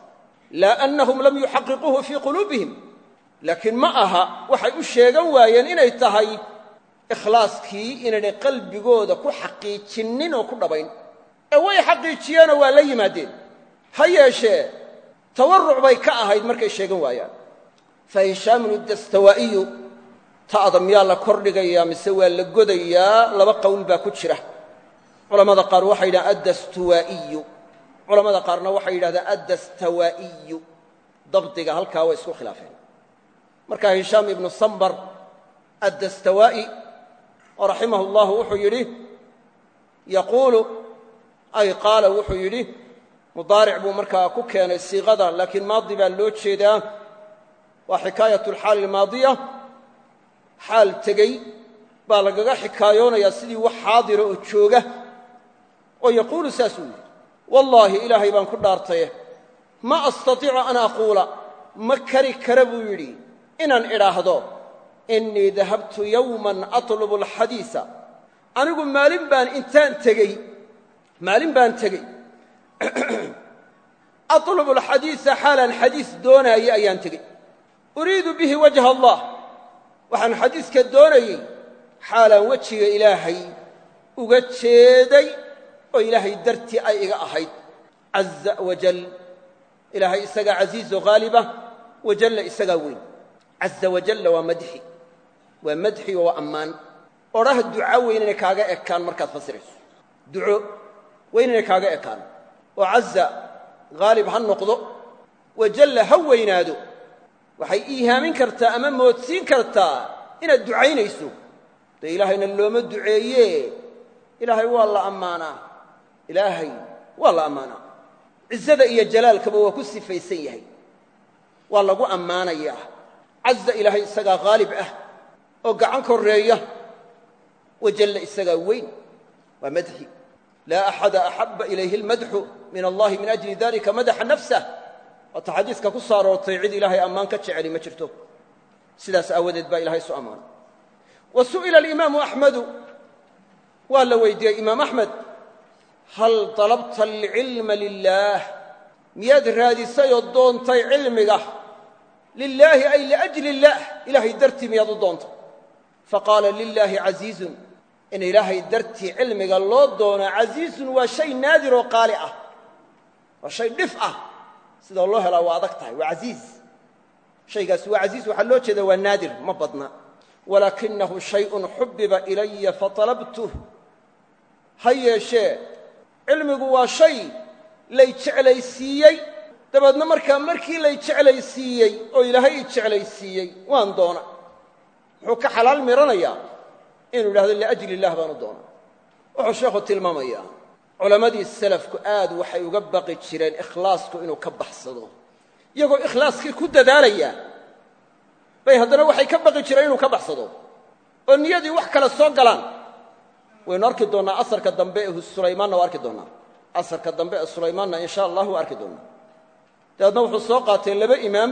A: Laa annahum lam yuxaqiquuhu fii quluubihim. Laakiin ma aha waxay u sheegan waayeen inay tahay ikhlaaskii inaynay qalbigooda ku xaqiijinnin oo ku dhabayn. Ee way xaqiijiyeenoo waa la yimaadeen. Ha yeeshee tawaruc bay ka ahayd markay sheegan waayaan. Fa hishaamun dastawaa'iyu ta'da miyaa la kordhigayaa mise waa la godayaa? Laba qowl baa ku jira. Culammada qaar waxay yidhahaan addastuwaa'iyu culamada qaarna waxay yidhahdaan addastawaa'iyu. Dabdiga halkaa way isku khilaafeen. Markaa hishaam ibnu sambar addastawaa'i oo raximahu llahu wuxuu yidhi yaquulu ay qaala wuxuu yidhi mudaaric buu markaa ku keenay siiqada laakiin maadi baa loo jeedaa. Waa xikaayat alxaali almaadiya xaal tegey baa lagaga xikaayoonayaa sidii wax xaadira oo jooga. Oo yaquulu saasuu yidhi wallaahi ilaahay baan ku dhaartaye. Ma astatiicu an aquula. Ma kari kara buu yidhi. Inaan idhaahdo innii dahabtu yowman atlubu alxadiisa anigu maalin baan intaan tegey maalin baan tegey. Atlubu alxadiisa xaalaan xadiis doonaayey ayaan tegey. Uriidu bihi wajha allah. Waxaan xadiiska doonayey xaalaan wejiga ilaahay uga jeeday oo ilaahay dartii ay iga ahayd. Caza wajal ilaahay isagaa casiizo haaliba wajalla isagaa weyn. Caza wajalla waa madxi waa madxi oo waa ammaan. Odhah duca weynanay kaaga ekaan markaad fasirayso. Duco weynanay kaaga ekaan. Oo caza haalib ha noqdo. Wajalla ha weynaado. Waxay iihaamin kartaa ama moodsiin kartaa inaad ducaynayso. Dee ilaahayna looma duceeye ilaahay waa la ammaanaa. Ilaahay waa la ammaanaa. Cizada iyo jalaalkaba waa ku sifaysan yahay. Waa lagu ammaanayaa. Caza ilaahay isagaa haalib ah oo gacan korreeya wajalla isagaa weyn waa madxi. Laa axada axabba ilayhi almadxu min allahi min ajli dalika madaxa nafsah waata xadiiska ku soo aroortay cid ilaahay ammaan ka jeceli ma jirto. Sidaas aawadeed baa ilahay isu ammaanay. Wa su'ila alimaamu axmedu waa la weydiiyey imaam axmed hal dalabta alcilma lilaah miyaad raadisay oo doontay cilmiga? Lilaahi ay liajli illaah ilaahay dartii miyaad u doontay faqaala lilaahi casiizun in ilaahay dartii cilmiga loo doonaa casiizun waa shay naadir oo qaali ah waa shay dhif ah sida loo helaa waa adag tahay waa casiiz. Shaygaasi waa casiiz waxaa loo jeeda waa naadir ma badna. Walaakinahu shayun xubiba ilaya faطalabtuh ha yeeshee cilmigu waa shay lay jeclaysiiyey dabeedna markaa markii lay jeclaysiiyey oo ilaahay i jeclaysiiyey waan doona muxuu ka xalaal miranayaa inuu idhahdo liajli illah baanu doona wuxuu sheekhu tilmaamayaa culammadii salafku aad waxay uga baqi jireen ikhlaasku inuu ka baxsado. Iyagoo ikhlaaskii ku dadaalaya bay haddana waxay ka baqi jireen inuu ka baxsado. Oo niyadii wax kale soo galaan waynu arki doonnaa asarka dambe ee sulaymaanna waa arki doonnaa. Asarka dambe ee sulaymaanna insha allah waa arki doonnaa. Dabeedna wuxuu soo qaatay laba imaam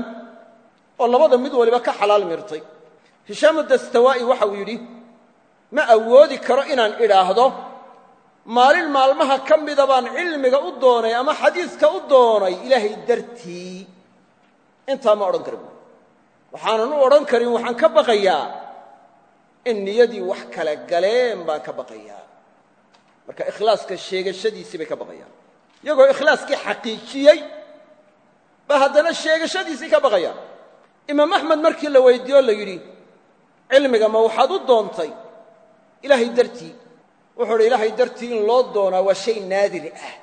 A: oo labada mid waliba ka xalaal mirtay hishaamu dastawaa'i waxa uu yidhi ma awoodi karo inaan idhaahdo? Maalin maalmaha ka mida baan cilmiga u doonay ama xadiiska u doonay ilaahay dartii. Intaa ma odhan karin. Waxaanan u odhan karin waxaan ka baqayaa. In niyadii wax kala galeen baan ka baqayaa. Marka ikhlaaska sheegashadiisii bay ka baqayaan. Iyagoo ikhlaaskii xaqiijiyey ba haddana sheegashadiisii ka baqayaan. Imaam axmed markii la weydiiyo la yidhi cilmiga ma waxaad u doontay? Ilaahay dartii wuxuu udhi ilaahay dartii in loo doonaa waa shay naadir ah.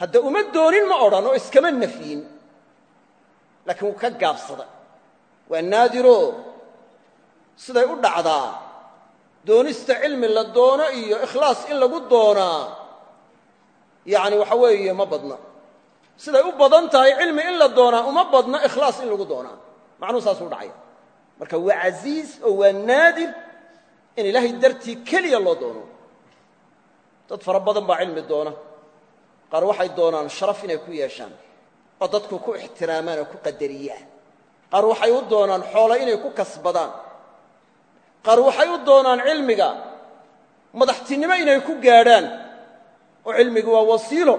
A: Hadda uma doonin ma odhan oo iskama nafyin laakiin wuu ka gaabsaday. Waa naadiroo siday u dhacdaa. Doonista cilmi la doono iyo ikhlaas in lagu doonaa yacni waxa weeye ma badna. Siday u badan tahay cilmi in la doonaa uma badna ikhlaas in lagu doonaa. Macnuhu saasuu dhacaya marka waa casiiz oo waa naadir in ilaahay dartii keliya loo doono. Dad fara badan baa cilmi doona. Qaar waxay doonaan sharaf inay ku yeeshaan oo dadku ku ixtiraamaan oo ku qadariyaan. Qaar waxay u doonaan xoolo inay ku kasbadaan. Qaar waxay u doonaan cilmiga madaxtinimo inay ku gaadhaan oo cilmigu waa wasiilo.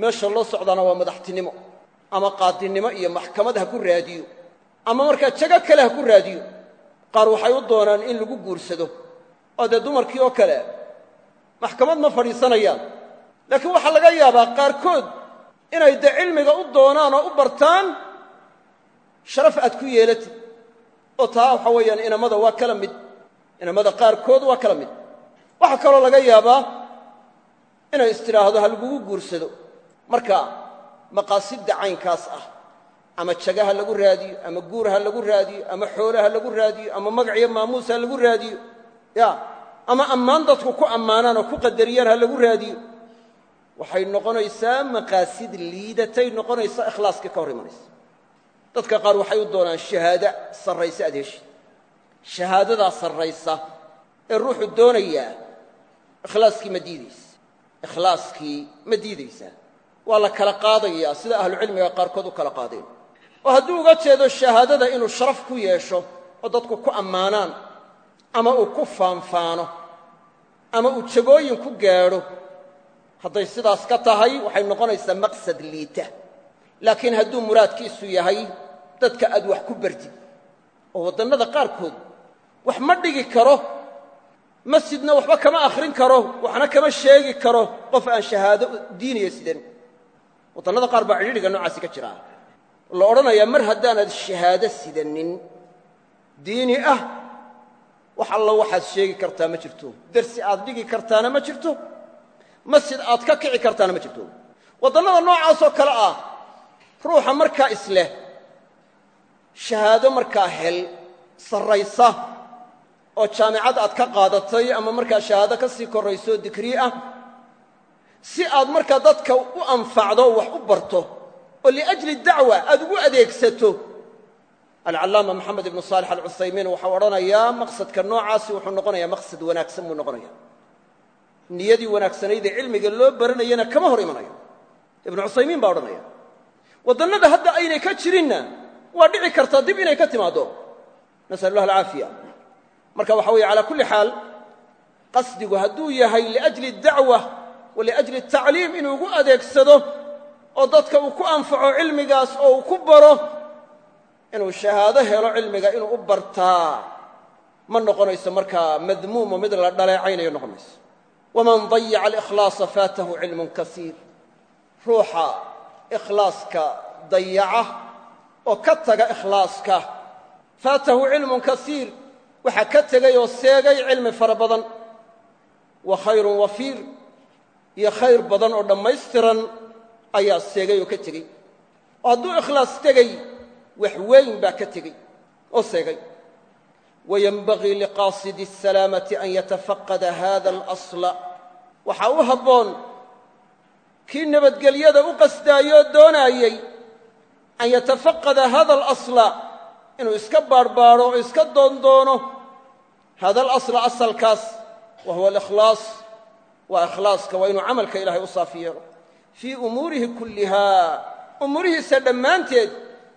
A: Meesha loo socdaana waa madaxtinimo ama qaadinimo iyo maxkamad ha ku raadiyo ama markaa jago kale ha ku raadiyo qaar waxay u doonaan in lagu guursado oo dee dumarkii oo kale maxkamad ma fadhiisanayaan. Laakiin waxaa laga yaabaa qaarkood inay dee cilmiga u doonaan oo u bartaan sharaf aad ku yeelatid oo taa waxa weeyaan inamada waa kala mid inamada qaarkood waa kala mid. Waxaa kaloo laga yaabaa inay istidhaahdo ha lagugu guursado. Marka maqaasidda caynkaas ah ama jagaha lagu raadiyo ama guur ha lagu raadiyo ama xoole ha lagu raadiyo ama magaciyo maamuus ha lagu raadiyo ya ama ammaan dadku ku ammaanaan oo ku qadariyaan ha lagu raadiyo waxay noqonaysaa maqaasid liidatay noqonaysaa ikhlaaskii ka hor imanaysa. Dadka qaar waxay u doonaan shahaado sarraysa aad heshid. Shahaadadaa sarraysa ee ruuxu doonayaa ikhlaaskii ma diidaysa. Ikhlaaskii ma diidaysaa waa la kala qaadayaa. Sida ahlucilmiga qaarkood u kala qaadeen oo hadduu uga jeedo shahaadada inuu sharaf ku yeesho oo dadku ku ammaanaan ama uu ku faanfaano ama uu jagooyin ku gaadho hadday sidaas ka tahay waxay noqonaysaa maqsad liita. Laakiin hadduu muraadkiisu yahay dadka aad wax ku bartid oo waddannada qaarkood wax ma dhigi karo masjidna waxba kama akhrin karo waxna kama sheegi karo qof aan shahaado diiniya sidan waddannada qaar baa cidhiidhiga noocaasi ka jiraa la odhanayaa mar haddaanaad shahaado sidanin diini ah wax alla waxaad sheegi kartaa ma jirto. Dersi aad dhigi kartaana ma jirto. Masjid aad ka kici kartaana ma jirto. Waddannada noocaasoo kale ah ruuxa markaa isleh shahaado markaa hel sarraysa oo jaamicad aad ka qaadatay ama markaa shahaado ka sii korrayso digrii ah si aad markaa dadka u anfacdo wax u barto oo liajli dacwa aad ugu adeegsato. Alcallaama maxamed ibnu saalix alcuthaymiin waxau odhanayaa maqsadka noocaasi wuxuu noqonayaa maqsad wanaagsan buu noqonaya niyadii wanaagsanaydee cilmiga loo baranayana kama hor imanayo. Ibnu cuthaymiin baa odhanaya waddannada hadda aynay ka jirinna waa dhici kartaa dib inay ka timaaddo. Nasal allah alcaafiya marka waxa weeye calaa kulli xaal qasdigu hadduu yahay liajli dacwa wa liajli tacliim inuu ugu adeegsado oo dadka uu ku anfaco cilmigaas oo uu ku baro inuu shahaado helo cilmiga inuu u bartaa. Ma noqonayso markaa madmuumo mid la dhaleecaynayo noqon mayso waman dayaca alikhlaasa faatahu cilmun kasiir. Ruuxa ikhlaaska dayaca oo ka taga ikhlaaska faatahu cilmun kasiir. Waxaa ka tegay oo seegay cilmi fara badan. Wa khayrun wafiir iyo khayr badan oo dhammaystiran ayaa seegay oo ka tegey. Oo hadduu ikhlaas tegey wax weyn baa ka tegey oo seegay wayenbagii liqaasidi asalaamati an yatafaqada hada alasla. Waxaa u habboon kii nabadgelyada u qasdaayoo doonaayey an yatafaqada hada alasla inuu iska baarhbaadho oo iska doondoono hada alasla asalkaas wa huwa alikhlaas. Waa ikhlaaska waa inuu camalka ilahay u saafi yeelo fii umuurihi kulliha. Umuurihiisa dhammaanteed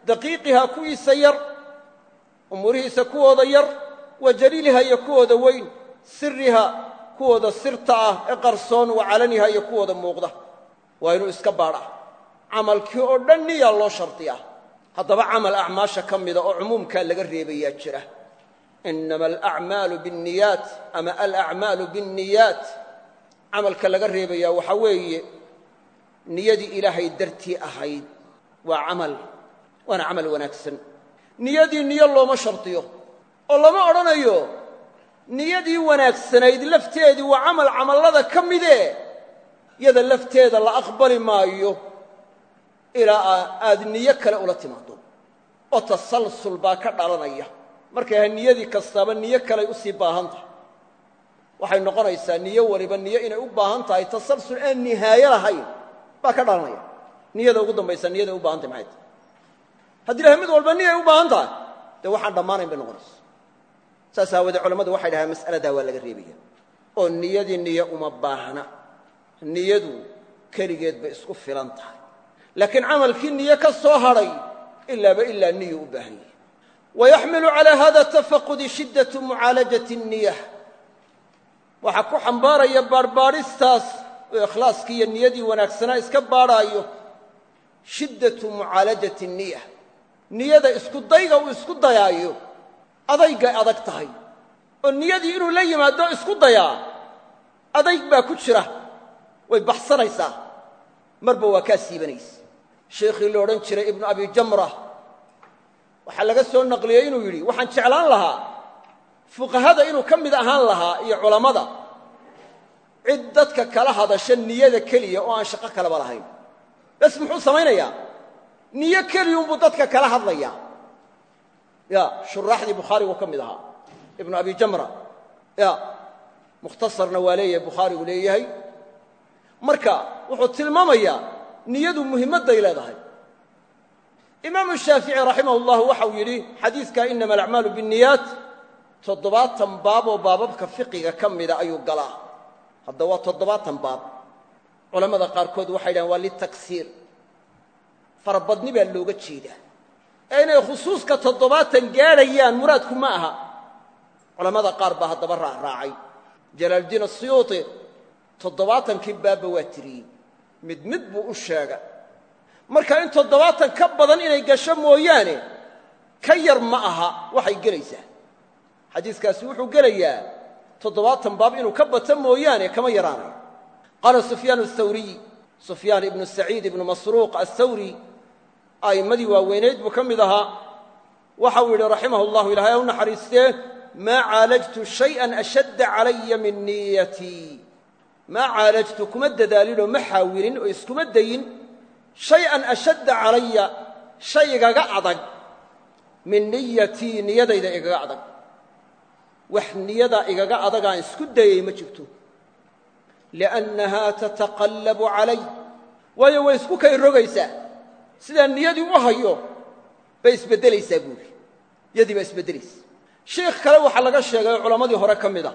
A: daqiiqihaa kuwiisa yar umuurihiisa kuwooda yar wa jaliiliha iyo kuwooda weyn siriha kuwooda sirta ah ee qarsoon wa calaniha iyo kuwooda muuqda. Waa inuu iska baadha. Camalkii oo dhan niyaa loo shardiyaa haddaba camal acmaasha ka mida oo cumuumkaa laga reebayaa jira. Inama alacmaalu biاnniyaat ama alacmaalu biاnniyaat camalka laga reebayaa waxaa weeye niyadii ilaahay dartii ahayd waa camal waana camal wanaagsan. Niyadii niyo looma shardiyo oo lama odhanayo niyadii wanaagsanayd lafteedii waa camal camallada ka midee yada lafteeda la aqbali maayo ilaa aad niyo kale ula timaado oo tasalsul baa ka dhalanaya. Markay niyadii kastaaba niyo kaley u sii baahan tahay. Waxay noqonaysaa niyo waliba niyo inay u baahan tahay tasalsul aan nihaayo lahayn baa ka dhalanaya. Niyada ugu dambaysa niyaday u baahan tahay maxay tahay? Haddii lahay mid walba niyay u baahan tahay dee waxaan dhammaanayn bay noqonaysa. Saas aawadee culammadu waxay dhahaan mas'aladaa waa laga reebaya. Oo niyadii niyo uma baahna. Niyadu keligeed bay isku filan tahay. Laakiin camalkii niyo ka soo hadhay ilaaba ilaa niyu u baahan yahay wayaxmilu calaa hada tafaqudi shiddatu mucaalajati الniya waxaa ku xambaaraya baarhbaadhistaas oo ikhlaaskii iyo niyadii wanaagsanaa iska baadhaayo shiddatu mucaalajati الniya niyada isku dayga uu isku dayaayo adaygay adag tahay. Oo niyadii inuu la yimaado isku dayaa adayg baa ku jira. Way baxsanaysaa. Marba waa kaa siibanaysa sheikhii la odhan jiray ibnu abi jamra waxaa laga soo naqliyey inuu yidhi waxaan jeclaan lahaa fuqahada inuu ka mid ahaan lahaa iyo culammada cid dadka kala hadasha niyada keliya oo aan shaqo kaleba lahayn. Bes muxuu samaynayaa? Niyo keliyunbuu dadka kala hadlayaa. Ya shuraaxdii bukhaarigu ka mid ahaa. Ibnu abi jamra. Ya mukhtasarna waa leeyahay bukhaarigu leeyahay. Marka wuxuu tilmaamayaa niyadu muhimmadday leedahay. Imaamu shaafici raximah llahu waxau yidhi xadiidka inama alacmaalu biاnniyaat toddobaatan baab baababka fiqiga ka mida ayuu galaa hadda waa toddobaatan baab. Culammada qaarkood waxay dhahen waa litaksiir. Farabadni baa looga jeedaa. Ee inay khusuuska toddobaatan gaadhayaan muraadku ma aha. Culammada qaar baa haddaba raacraacay jalaaldiin asiyuuti toddobaatankii baabba waa tiriyey. Mid mid buu u sheega marka in toddobaatan ka badan inay gasho mooyaane ka yar ma aha waxay gelaysaa. Xadiiskaasi wuxuu gelayaa toddobaatan baab inuu ka bato mooyaane kama yaraanayo. Qaala sufyaan athawriy sufyaan ibnu saciid ibnu masruuq athawri a'immadii waaweynayd buu ka mid ahaa. Waxa uu yidhi raximah llahu ilahay ha u naxariistee maa caalajtu shayئan ashadda calaya min niyatii maa caalajtu kuma dadaalinoo ma xaawilin oo iskuma dayin shay-an ashadda calaya shay igaga adag min niyatii niyadayda igaga adag wax niyada igaga adagaan isku dayay ma jirto. liannahaa tataqallabu calay waayo way isku kay rogaysaa. sidaa niyadii u hayo bay isbeddelaysaa buuri yadii baa isbeddelaysa sheikh kale waxaa laga sheegay culammadii hore ka mid a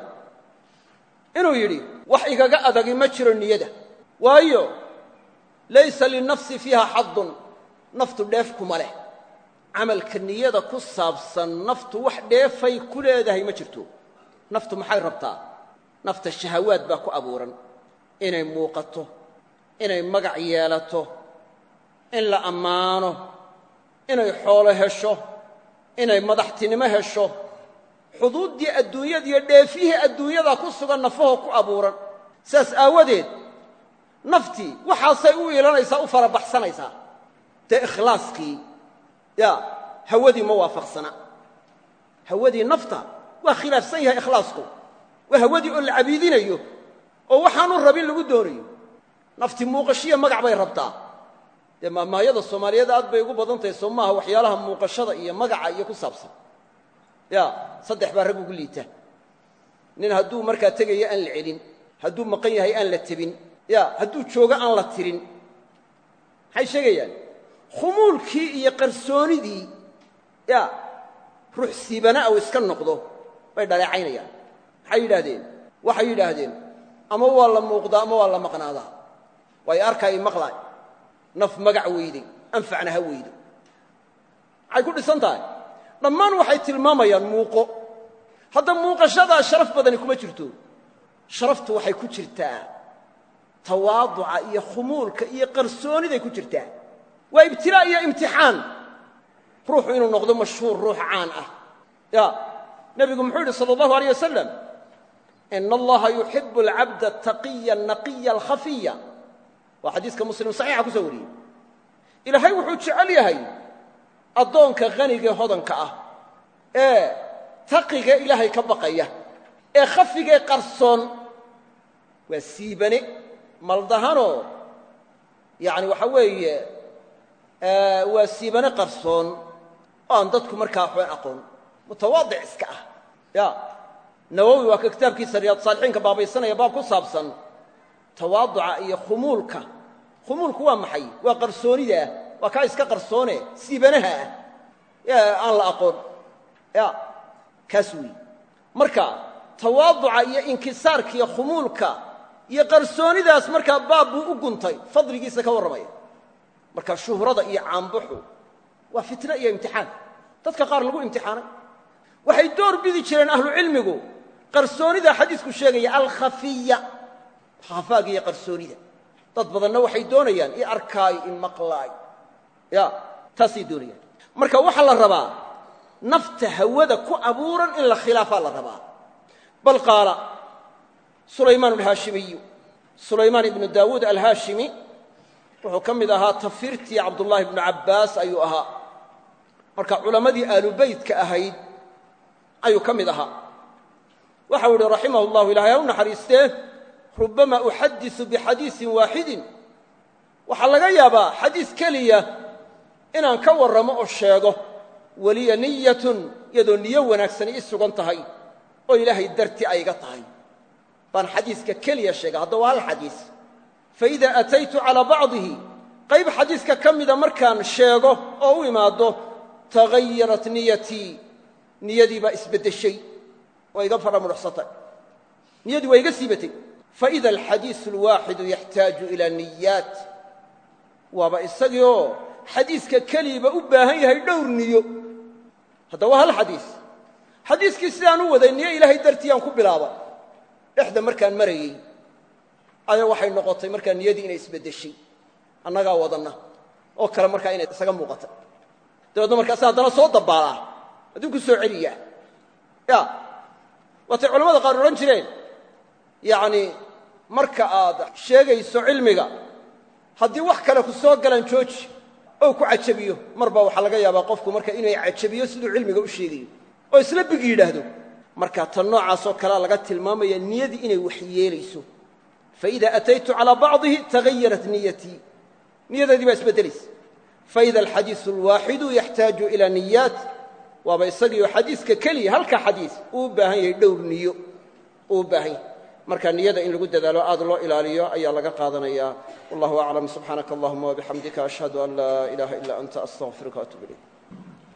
A: inuu yidhi wax igaga adagi ma jiro niyada. waayo laysa linafsi fiiha xadun naftu dheef kuma leh camalka niyada ku saabsan naftu wax dheefay ku leedahay ma jirto. Naftu maxay rabtaa? Nafta shahawaad baa ku abuuran. Inay muuqato inay magac yeelato in la ammaano inay xoolo hesho inay madaxtinimo hesho. Xuduuddii adduunyadiiyo dheefyihii adduunyada ku sugan nafahoo ku abuuran. Sidaas aawadeed naftii waxaasay u iilanaysaa u farabaxsanaysaa. Dee ikhlaaskii ya hawadii ma waafaqsana. Hawadii nafta waa khilaafsan yahay ikhlaasku. Waa hawadii oo la cabiidinayo oo waxaanu rabin lagu doonayo nafti muuqashiya magac bay rabtaa. Dee maahmaayada soomaaliyeed aad bay ugu badan tahay soo maaha waxyaalaha muuqashada iyo magaca iyo ku saabsan. Ya saddex baa rag ugu liita. Nin hadduu markaa tegayo aan la celin hadduu maqan yahay aan la tebin. Ya hadduu joogo aan la tirin. Maxay sheegayaan khumuulkii iyo qarsoonidii ya ruux siibana ou iska noqdo bay dhaleecaynayaan. Maxay yidhaahdeen? Waxay yidhaahdeen ama waa la muuqdaa ama waa la maqnaadaa? Waayo arkaay maqlaay naf magac weyday anfacna ha weydo. Maxay ku dhisan tahay? Dhammaan waxay tilmaamayaan muuqo. Hadda muuqashadaa sharaf badani kuma jirto. Sharaftu waxay ku jirtaa tawaaduca iyo khumuulka iyo qarsooniday ku jirtaa waa ibtilaa iyo imtixaan. Ruuxu inuu noqdo mashhuur ruux caan ah. Ya nebigu muxuu yidhi sala allahu aleyh wasalam ina allaha yuxibu alcabda ataqiya anaqiya alkhafiya waa xadiiska muslim saxiixa ku soo wariyey. Ilaahay wuxuu jecel yahay addoonka hanigee hodanka ah ee taqigee ilaahay ka baqaya ee khafigee qarsoon. Waa siibane maldahanoo yani waxa weeye waa siibane qarsoon oo aan dadku markaa waxbaan aqoon. Mutawaadic iska ah. Ya. Nawowi waa ka kitaabkiisa riyaad saalixiinka baabaysanaya baab ku saabsan tawaaduca iyo khumuulka. Khumuulku waa maxay? Waa qarsoonida ah. Waa kaa iska qarsoone? Siibanaha ah. Aan la aqoon. Ya. Kaas weeye marka tawaaduca iyo inkisaarka iyo khumuulka iyo qarsoonidaas markaa baab buu u guntay. Fadligiisa ka warramaya marka shuhrada iyo caanbuxu waa fitno iyo imtixaan. Dadka qaar lagu imtixaanay. Waxay door bidi jireen ahlucilmigu qarsoonida xadiisku sheegaya alkhafiya. Khafaaga iyo qarsoonida. Dad badanna waxay doonayaan i arkaay i maqlaay. Ya taasay doonayaan. Marka waxaa la rabaa nafta hawada ku abuuran in la khilaafaa la rabaa. Bal qaala sulaymaan alhaashimiyu sulaymaan ibnu daawuud alhaashimi wuxuu ka mid ahaa tafirtii cabdullaahi bnu cabbaas ayuu ahaa. Marka culammadii aalubeytka ahayd ayuu ka mid ahaa. Waxau ihi raximah llahu ilahay ha u naxariistee rubbama uxadisu bixadiisin waaxidin. Waxaa laga yaabaa xadiis keliya inaan ka warramo oo sheego weliya niyatun iyadoo niyo wanaagsani ii sugan tahay oo ilaahay darti ayga tahay. Baan xadiiska keliya sheega waa hal xadiis faida ataytu calaa bacdihi qayb xadiiska ka mida markaan sheego oo u imaaddo tagayarat niyatii niyadii baa isbeddeshay waa iga fadha mudhaxsatay niyadii waa iga siibatay faida alxadiisu alwaaxidu yaxtaaju ilaa niyaat waaba isagii oo xadiiska keliiba u baahan yahay dhowr niyo. Hadda waa hal xadiis. Xadiiskii sidaan u waday niyo ilaahay dartii aan ku bilaaba dhexda markaan marayey ayaa waxay noqotay markaa niyadii inay isbeddeshay annagaa wadanna. Oo kale markaa inay isaga muuqatay dabeedna markaasa haddana soo dabaalaa hadduu ku soo celiyaa ya. Waatay culamada qaar odhan jireen yacni marka aad sheegayso cilmiga haddii wax kale ku soo galaan jooji oo ku cajabiyo mar baa waxaa laga yaabaa qofku marka inay cajabiyo siduu cilmiga u sheegayo. Oo isla big yidhaahdo. Marka tan noocaasoo kalea laga tilmaamaya niyadii inay wax yeelayso faida ataytu calaa bacdihi tagayarat niyatii niyadeedii baa isbeddelaysa faida alxadiisu alwaaxidu yaxtaaju ilaa niyaat waaba isagiioo xadiiska keliya halka xadiis uu u baahan yahay dhowr niyo uu u baahan yahay marka niyada in lagu dadaalo aad loo ilaaliyo ayaa laga qaadanaya wallahu aclam subxaanaka allahuma wabixamdika ashhadu an laa ilaha ila anta astaqfiruka atub ilayk